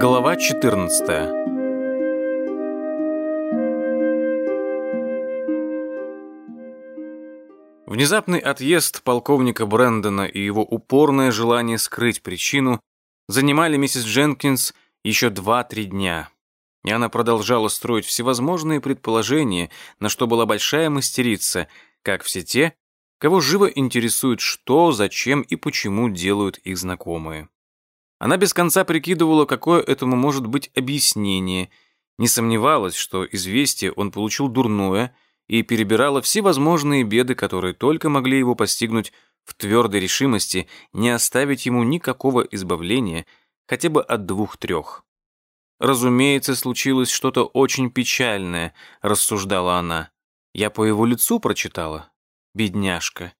Глава 14 Внезапный отъезд полковника Брэндона и его упорное желание скрыть причину занимали миссис Дженкинс еще два-три дня. И она продолжала строить всевозможные предположения, на что была большая мастерица, как все те, кого живо интересует, что, зачем и почему делают их знакомые. Она без конца прикидывала, какое этому может быть объяснение, не сомневалась, что известие он получил дурное, и перебирала все возможные беды, которые только могли его постигнуть в твердой решимости не оставить ему никакого избавления, хотя бы от двух-трех. «Разумеется, случилось что-то очень печальное», — рассуждала она. «Я по его лицу прочитала. Бедняжка.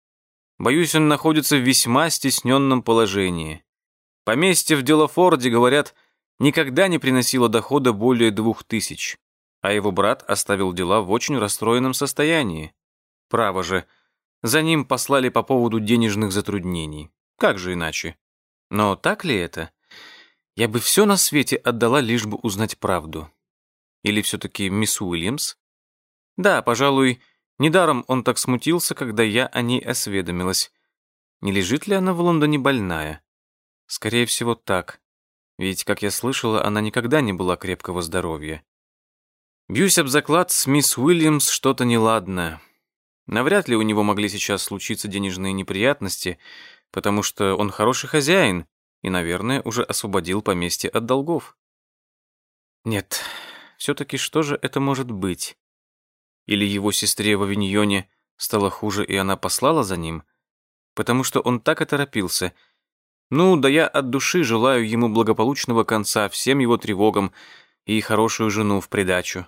Боюсь, он находится в весьма стесненном положении. Поместье в Делафорде, говорят, никогда не приносило дохода более двух тысяч, а его брат оставил дела в очень расстроенном состоянии. Право же, за ним послали по поводу денежных затруднений. Как же иначе? Но так ли это? Я бы все на свете отдала, лишь бы узнать правду. Или все-таки мисс Уильямс? Да, пожалуй, недаром он так смутился, когда я о ней осведомилась. Не лежит ли она в Лондоне больная? Скорее всего, так. Ведь, как я слышала, она никогда не была крепкого здоровья. Бьюсь об заклад, с мисс Уильямс что-то неладное. Навряд ли у него могли сейчас случиться денежные неприятности, потому что он хороший хозяин и, наверное, уже освободил поместье от долгов. Нет, все-таки что же это может быть? Или его сестре в Авиньоне стало хуже, и она послала за ним? Потому что он так и торопился — ну, да я от души желаю ему благополучного конца всем его тревогам и хорошую жену в придачу.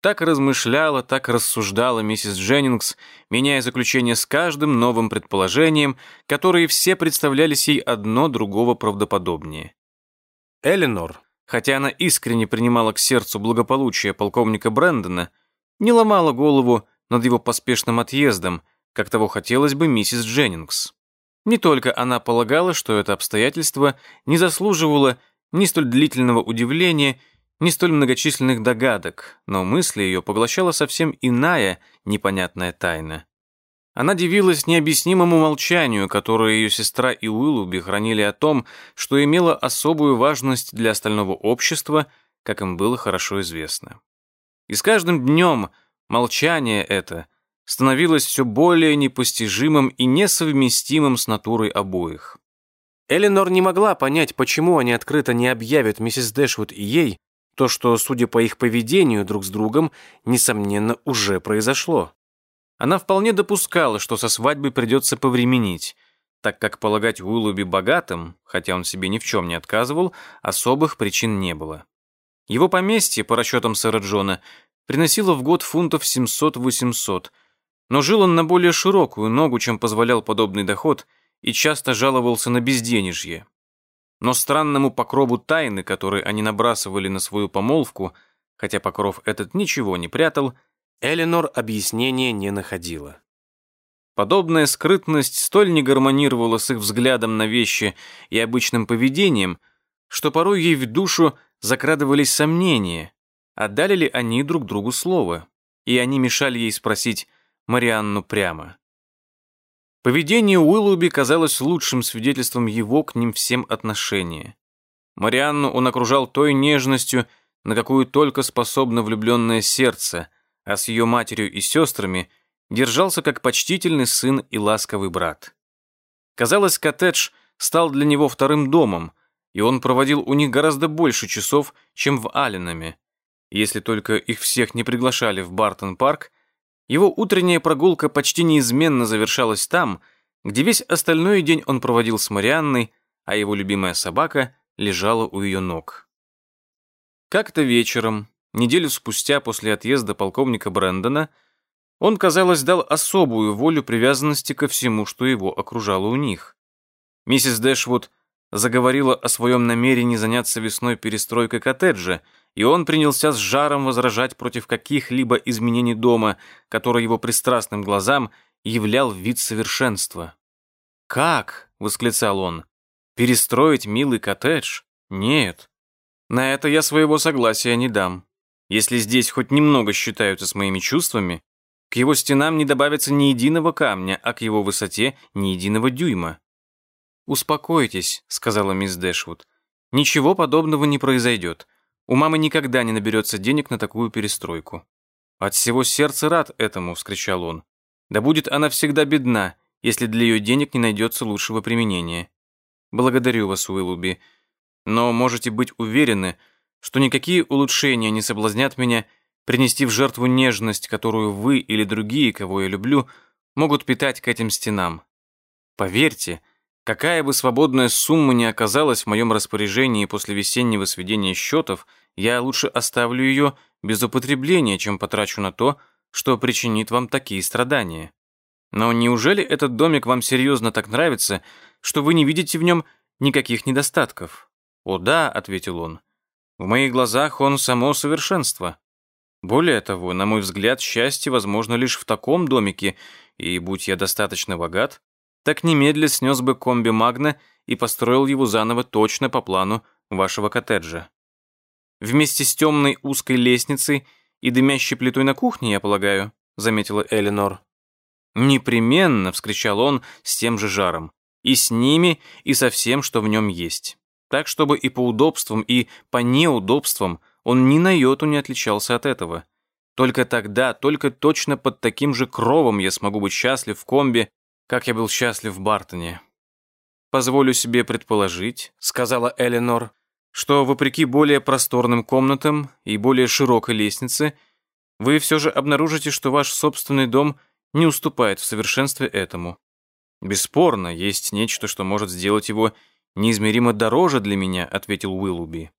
Так размышляла, так рассуждала миссис Дженнингс, меняя заключение с каждым новым предположением, которые все представлялись ей одно другого правдоподобнее. Эленор, хотя она искренне принимала к сердцу благополучие полковника Брэндона, не ломала голову над его поспешным отъездом, как того хотелось бы миссис Дженнингс. Не только она полагала, что это обстоятельство не заслуживало ни столь длительного удивления, ни столь многочисленных догадок, но мысли ее поглощала совсем иная непонятная тайна. Она дивилась необъяснимому молчанию, которое ее сестра и Уиллуби хранили о том, что имело особую важность для остального общества, как им было хорошо известно. И с каждым днем молчание это – становилось все более непостижимым и несовместимым с натурой обоих. Эленор не могла понять, почему они открыто не объявят миссис Дэшвуд и ей то, что, судя по их поведению друг с другом, несомненно, уже произошло. Она вполне допускала, что со свадьбой придется повременить, так как полагать Уиллуби богатым, хотя он себе ни в чем не отказывал, особых причин не было. Его поместье, по расчетам сэра Джона, приносило в год фунтов 700-800, но жил он на более широкую ногу, чем позволял подобный доход, и часто жаловался на безденежье. Но странному покрову тайны, который они набрасывали на свою помолвку, хотя покров этот ничего не прятал, Эленор объяснения не находила. Подобная скрытность столь не гармонировала с их взглядом на вещи и обычным поведением, что порой ей в душу закрадывались сомнения, отдали ли они друг другу слово, и они мешали ей спросить, Марианну прямо. Поведение Уиллуби казалось лучшим свидетельством его к ним всем отношения. Марианну он окружал той нежностью, на какую только способно влюбленное сердце, а с ее матерью и сестрами держался как почтительный сын и ласковый брат. Казалось, коттедж стал для него вторым домом, и он проводил у них гораздо больше часов, чем в Алленаме. Если только их всех не приглашали в Бартон-парк, его утренняя прогулка почти неизменно завершалась там, где весь остальной день он проводил с Марианной, а его любимая собака лежала у ее ног. Как-то вечером, неделю спустя после отъезда полковника Брэндона, он, казалось, дал особую волю привязанности ко всему, что его окружало у них. Миссис Дэшвуд заговорила о своем намерении заняться весной перестройкой коттеджа, и он принялся с жаром возражать против каких-либо изменений дома, который его пристрастным глазам являл вид совершенства. «Как?» — восклицал он. «Перестроить милый коттедж? Нет, На это я своего согласия не дам. Если здесь хоть немного считаются с моими чувствами, к его стенам не добавится ни единого камня, а к его высоте ни единого дюйма. «Успокойтесь», — сказала мисс Дэшвуд. «Ничего подобного не произойдет. У мамы никогда не наберется денег на такую перестройку». «От всего сердца рад этому», — вскричал он. «Да будет она всегда бедна, если для ее денег не найдется лучшего применения. Благодарю вас, Уиллуби, но можете быть уверены, что никакие улучшения не соблазнят меня принести в жертву нежность, которую вы или другие, кого я люблю, могут питать к этим стенам. Поверьте, какая бы свободная сумма ни оказалась в моем распоряжении после весеннего сведения счетов, я лучше оставлю ее без употребления, чем потрачу на то, что причинит вам такие страдания. Но неужели этот домик вам серьезно так нравится, что вы не видите в нем никаких недостатков? О да, ответил он. В моих глазах он само совершенство. Более того, на мой взгляд, счастье возможно лишь в таком домике, и будь я достаточно богат, так немедля снес бы комби Магна и построил его заново точно по плану вашего коттеджа. Вместе с темной узкой лестницей и дымящей плитой на кухне, я полагаю, заметила Элинор. Непременно, вскричал он с тем же жаром. И с ними, и со всем, что в нем есть так чтобы и по удобствам, и по неудобствам он ни на йоту не отличался от этого. Только тогда, только точно под таким же кровом я смогу быть счастлив в комбе, как я был счастлив в Бартоне. «Позволю себе предположить», — сказала Эленор, «что, вопреки более просторным комнатам и более широкой лестнице, вы все же обнаружите, что ваш собственный дом не уступает в совершенстве этому. Бесспорно, есть нечто, что может сделать его неизмеримо дороже для меня», — ответил Уиллуби.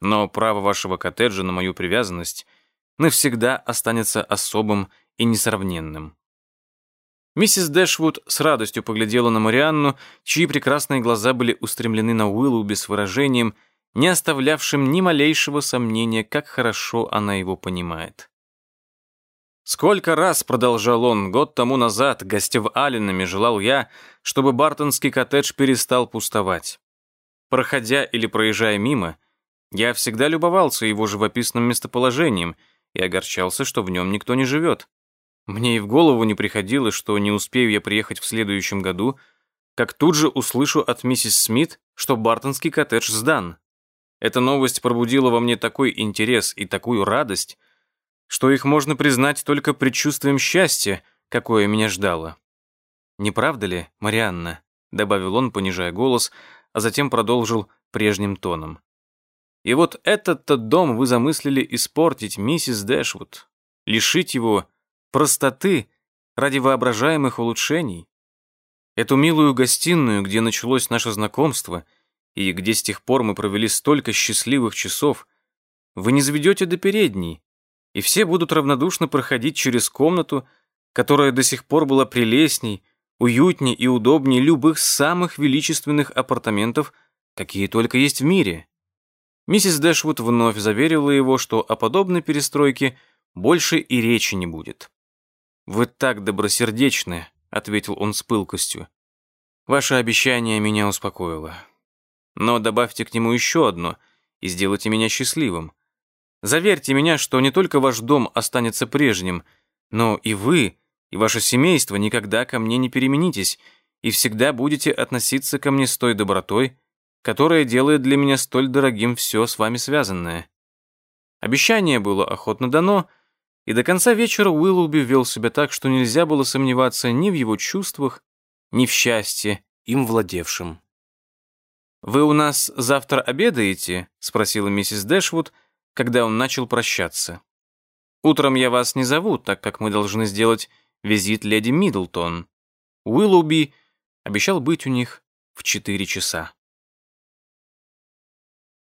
«Но право вашего коттеджа на мою привязанность навсегда останется особым и несравненным». Миссис Дэшвуд с радостью поглядела на Марианну, чьи прекрасные глаза были устремлены на Уиллуби с выражением, не оставлявшим ни малейшего сомнения, как хорошо она его понимает. Сколько раз, продолжал он, год тому назад, гостя в Алленами, желал я, чтобы бартонский коттедж перестал пустовать. Проходя или проезжая мимо, я всегда любовался его живописным местоположением и огорчался, что в нем никто не живет. Мне и в голову не приходило, что не успею я приехать в следующем году, как тут же услышу от миссис Смит, что бартонский коттедж сдан. Эта новость пробудила во мне такой интерес и такую радость, что их можно признать только предчувствием счастья, какое меня ждало. «Не правда ли, Марианна?» — добавил он, понижая голос, а затем продолжил прежним тоном. «И вот этот-то дом вы замыслили испортить, миссис Дэшвуд, лишить его простоты ради воображаемых улучшений. Эту милую гостиную, где началось наше знакомство и где с тех пор мы провели столько счастливых часов, вы не заведете до передней, и все будут равнодушно проходить через комнату, которая до сих пор была прелестней, уютнее и удобнее любых самых величественных апартаментов, какие только есть в мире. Миссис Дэшвуд вновь заверила его, что о подобной перестройке больше и речи не будет. «Вы так добросердечны», — ответил он с пылкостью. «Ваше обещание меня успокоило. Но добавьте к нему еще одно и сделайте меня счастливым. Заверьте меня, что не только ваш дом останется прежним, но и вы, и ваше семейство никогда ко мне не переменитесь и всегда будете относиться ко мне с той добротой, которая делает для меня столь дорогим все с вами связанное. Обещание было охотно дано, и до конца вечера Уиллоуби вел себя так, что нельзя было сомневаться ни в его чувствах, ни в счастье, им владевшем. «Вы у нас завтра обедаете?» — спросила миссис Дэшвуд, — когда он начал прощаться. «Утром я вас не зову, так как мы должны сделать визит леди Миддлтон. Уиллоуби обещал быть у них в четыре часа».